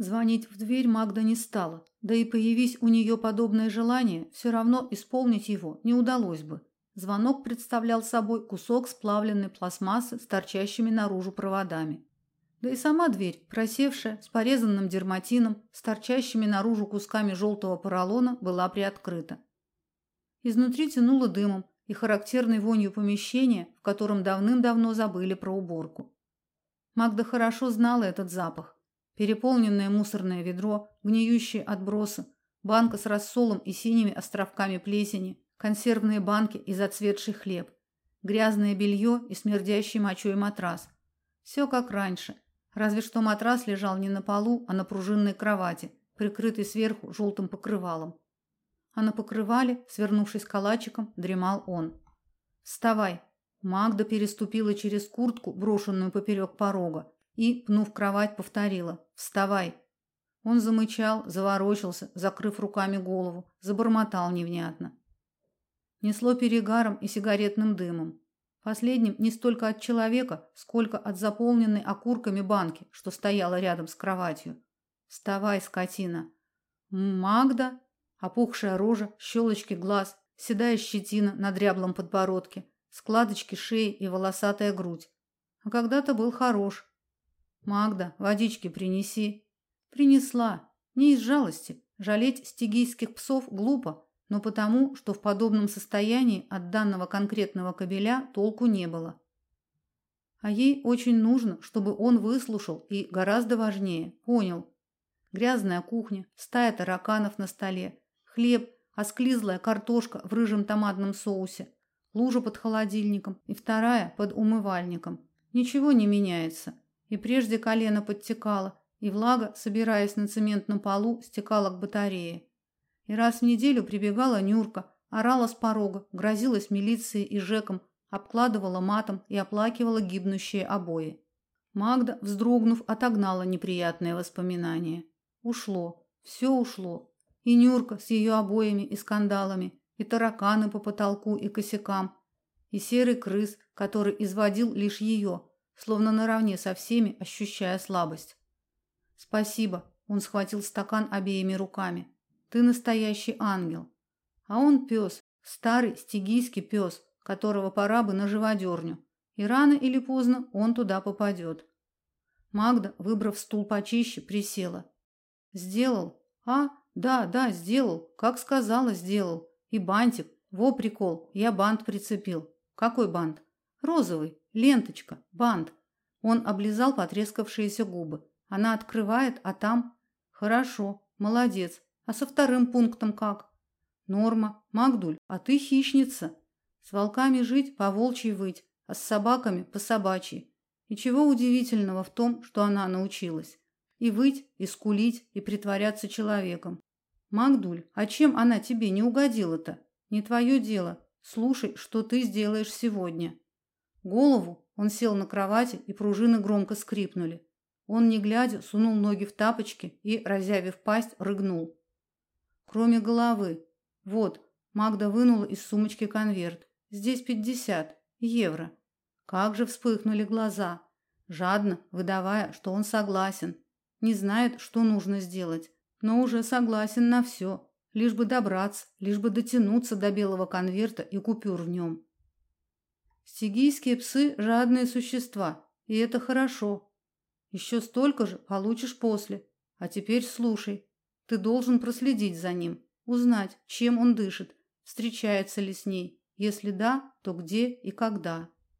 Звонить в дверь Магда не стала, да и появись у нее подобное желание, все равно исполнить его не удалось бы. Звонок представлял собой кусок сплавленной пластмассы с торчащими наружу проводами. Да и сама дверь, просевшая, с порезанным дерматином, с торчащими наружу кусками желтого поролона, была приоткрыта. Изнутри тянуло дымом и характерной вонью помещения, в котором давным-давно забыли про уборку. Магда хорошо знала этот запах переполненное мусорное ведро, гниющие отбросы, банка с рассолом и синими островками плесени, консервные банки и зацветший хлеб, грязное белье и смердящий мочой матрас. Все как раньше, разве что матрас лежал не на полу, а на пружинной кровати, прикрытой сверху желтым покрывалом. А на покрывале, свернувшись калачиком, дремал он. «Вставай!» Магда переступила через куртку, брошенную поперек порога, и, пнув кровать, повторила: "Вставай". Он замычал, заворочился, закрыв руками голову, забормотал невнятно. Несло перегаром и сигаретным дымом. Последним не столько от человека, сколько от заполненной окурками банки, что стояла рядом с кроватью. "Вставай, скотина". Магда, опухшая рожа, щелочки глаз, седая щетина на дряблом подбородке, складочки шеи и волосатая грудь. А когда-то был хорош, Магда, водички принеси. Принесла. Не из жалости. Жалеть стигийских псов глупо, но потому, что в подобном состоянии от данного конкретного кобеля толку не было. А ей очень нужно, чтобы он выслушал и гораздо важнее, понял. Грязная кухня, стая тараканов на столе, хлеб, осклизлая картошка в рыжем томатном соусе, лужа под холодильником и вторая под умывальником. Ничего не меняется. И прежде колено подтекало, и влага, собираясь на цементном полу, стекала к батарее. И раз в неделю прибегала Нюрка, орала с порога, грозилась милицией и ЖЭКом, обкладывала матом и оплакивала гибнущие обои. Магда, вздрогнув, отогнала неприятные воспоминания. Ушло, все ушло. И Нюрка с ее обоями и скандалами, и тараканы по потолку и косякам, и серый крыс, который изводил лишь ее, словно наравне со всеми, ощущая слабость. Спасибо, он схватил стакан обеими руками. Ты настоящий ангел. А он пес, старый стигийский пес, которого пора бы на живодерню. И рано или поздно он туда попадет. Магда, выбрав стул почище, присела. Сделал? А, да, да, сделал. Как сказала, сделал. И бантик. Во прикол. Я бант прицепил. Какой бант? Розовый. Ленточка, бант. Он облизал потрескавшиеся губы. Она открывает, а там Хорошо, молодец. А со вторым пунктом как? Норма. Магдуль, а ты хищница. С волками жить, по волчьи выть, а с собаками по собачьи. И чего удивительного в том, что она научилась и выть, и скулить, и притворяться человеком. Магдуль, а чем она тебе не угодила-то? Не твое дело. Слушай, что ты сделаешь сегодня. Голову он сел на кровати, и пружины громко скрипнули. Он, не глядя, сунул ноги в тапочки и, разявив пасть, рыгнул. Кроме головы. Вот, Магда вынула из сумочки конверт. Здесь пятьдесят евро. Как же вспыхнули глаза, жадно выдавая, что он согласен. Не знает, что нужно сделать, но уже согласен на все, лишь бы добраться, лишь бы дотянуться до белого конверта и купюр в нем. Стигийские псы жадные существа, и это хорошо. Еще столько же получишь после. А теперь слушай. Ты должен проследить за ним, узнать, чем он дышит, встречается ли с ней. Если да, то где и когда.